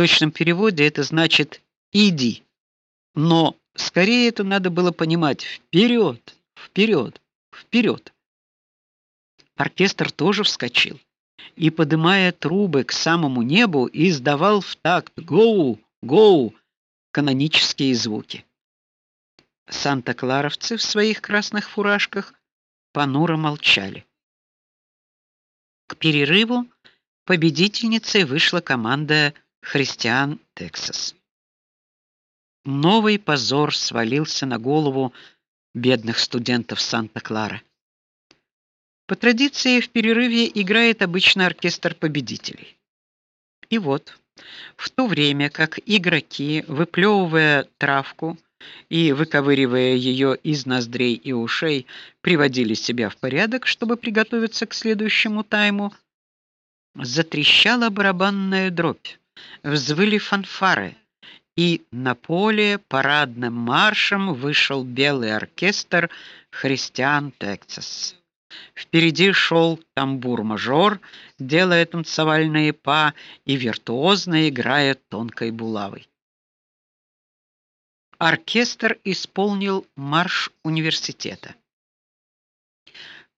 точном переводе это значит иди. Но скорее это надо было понимать вперед, вперед, вперед. Оркестр тоже вскочил и поднимая трубы к самому небу, издавал в такт гоу, гоу канонические звуки. Санта-Кларовцы в своих красных фуражках понуро молчали. К перерыву победительницей вышла команда Христиан Тексас. Новый позор свалился на голову бедных студентов Санта-Клара. По традиции в перерыве играет обычно оркестр победителей. И вот, в то время как игроки, выплевывая травку и выковыривая ее из ноздрей и ушей, приводили себя в порядок, чтобы приготовиться к следующему тайму, затрещала барабанная дробь, взвыли фанфары, и на поле парадным маршем вышел белый оркестр Христиан Тексас. Впереди шел тамбур-мажор, делая танцевальные па и виртуозно играя тонкой булавой. Оркестр исполнил марш университета.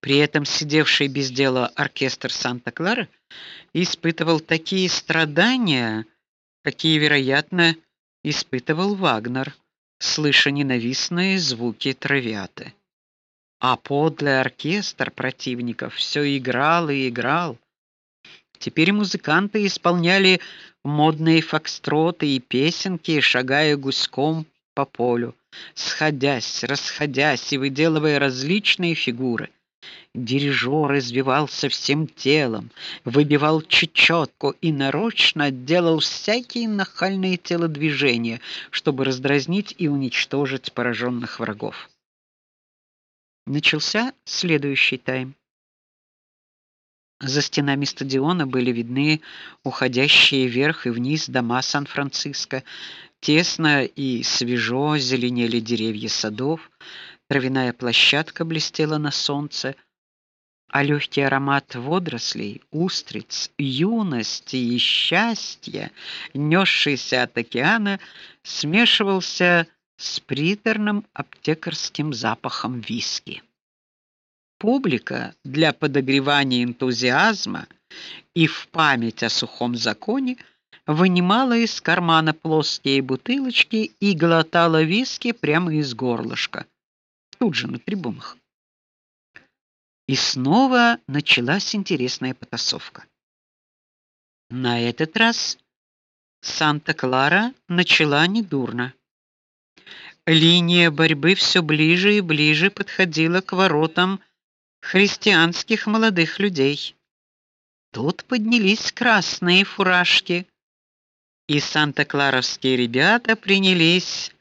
При этом сидевший без дела оркестр Санта-Клары испытывал такие страдания, какие, вероятно, испытывал Вагнер, слыша ненавистные звуки травиаты. А подлый оркестр противников все играл и играл. Теперь музыканты исполняли модные фокстроты и песенки, шагая гуськом по полю, сходясь, расходясь и выделывая различные фигуры. Дирижер извивался всем телом, выбивал чечетку и нарочно делал всякие нахальные телодвижения, чтобы раздразнить и уничтожить пораженных врагов. Начался следующий тайм. За стенами стадиона были видны уходящие вверх и вниз дома Сан-Франциско. Тесно и свежо зеленели деревья садов, травяная площадка блестела на солнце, а легкий аромат водорослей, устриц, юности и счастья, нёсшийся от океана, смешивался с приторным аптекарским запахом виски. Публика для подогревания энтузиазма и в память о сухом законе вынимала из кармана плоские бутылочки и глотала виски прямо из горлышка, тут же на трибунах. И снова началась интересная потасовка. На этот раз Санта-Клара начала недурно. Линия борьбы все ближе и ближе подходила к воротам христианских молодых людей. Тут поднялись красные фуражки, и санта-кларовские ребята принялись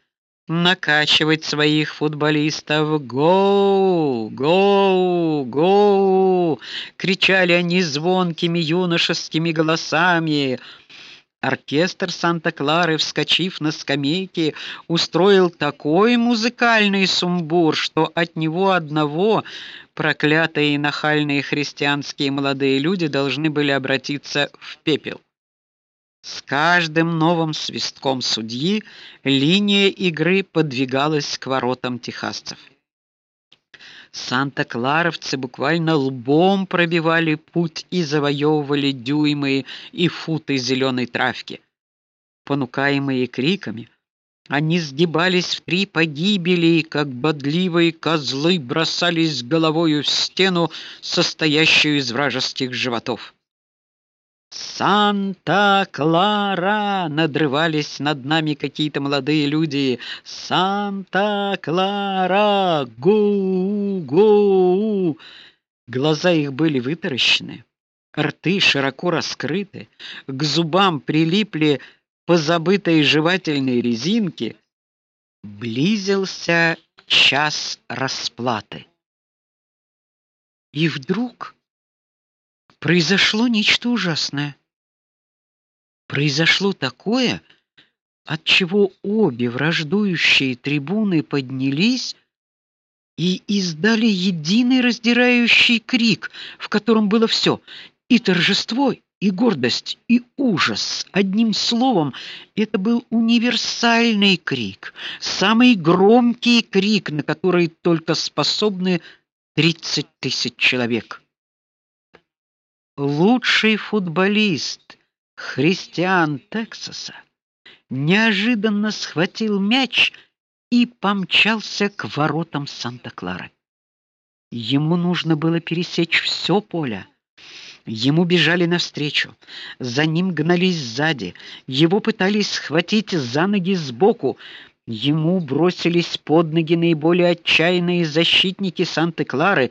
накачивать своих футболистов. Гол! Гол! Гол! кричали они звонкими юношескими голосами. Оркестр Санта-Клары, вскочив на скамейки, устроил такой музыкальный сумбур, что от него одного проклятые и нахальные христианские молодые люди должны были обратиться в пепел. С каждым новым свистком судьи линия игры подвигалась к воротам техасцев. Санта-Кларовцы буквально лбом пробивали путь и завоевывали дюймы и футы зеленой травки. Понукаемые криками, они сгибались в три погибели, как бодливые козлы бросались головою в стену, состоящую из вражеских животов. Санта-Клара! Надрывались над нами какие-то молодые люди. Санта-Клара! Гу-гу! Глаза их были вытаращены, рты широко раскрыты, к зубам прилипли позабытые жевательные резинки. Близился час расплаты. И вдруг произошло нечто ужасное. Произошло такое, от чего обе враждующие трибуны поднялись и издали единый раздирающий крик, в котором было все: и торжество, и гордость, и ужас. Одним словом, это был универсальный крик, самый громкий крик, на который только способны 30 тысяч человек. Лучший футболист Христиан Тексаса неожиданно схватил мяч и помчался к воротам Санта-Клары. Ему нужно было пересечь все поле. Ему бежали навстречу, за ним гнались сзади, его пытались схватить за ноги сбоку. Ему бросились под ноги наиболее отчаянные защитники Санты-Клары,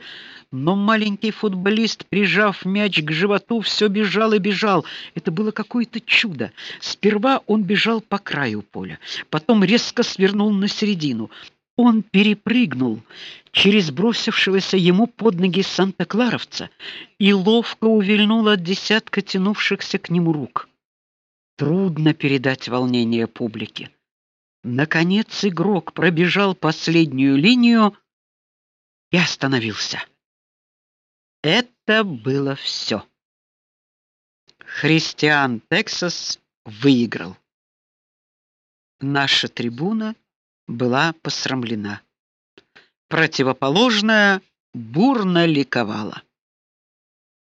но маленький футболист, прижав мяч к животу, все бежал и бежал. Это было какое-то чудо. Сперва он бежал по краю поля, потом резко свернул на середину. Он перепрыгнул через бросившегося ему под ноги Санта-Кларовца и ловко увильнул от десятка тянувшихся к нему рук. Трудно передать волнение публики. Наконец игрок пробежал последнюю линию и остановился. Это было все. Христиан Тексас выиграл. Наша трибуна была посрамлена. Противоположная бурно ликовала.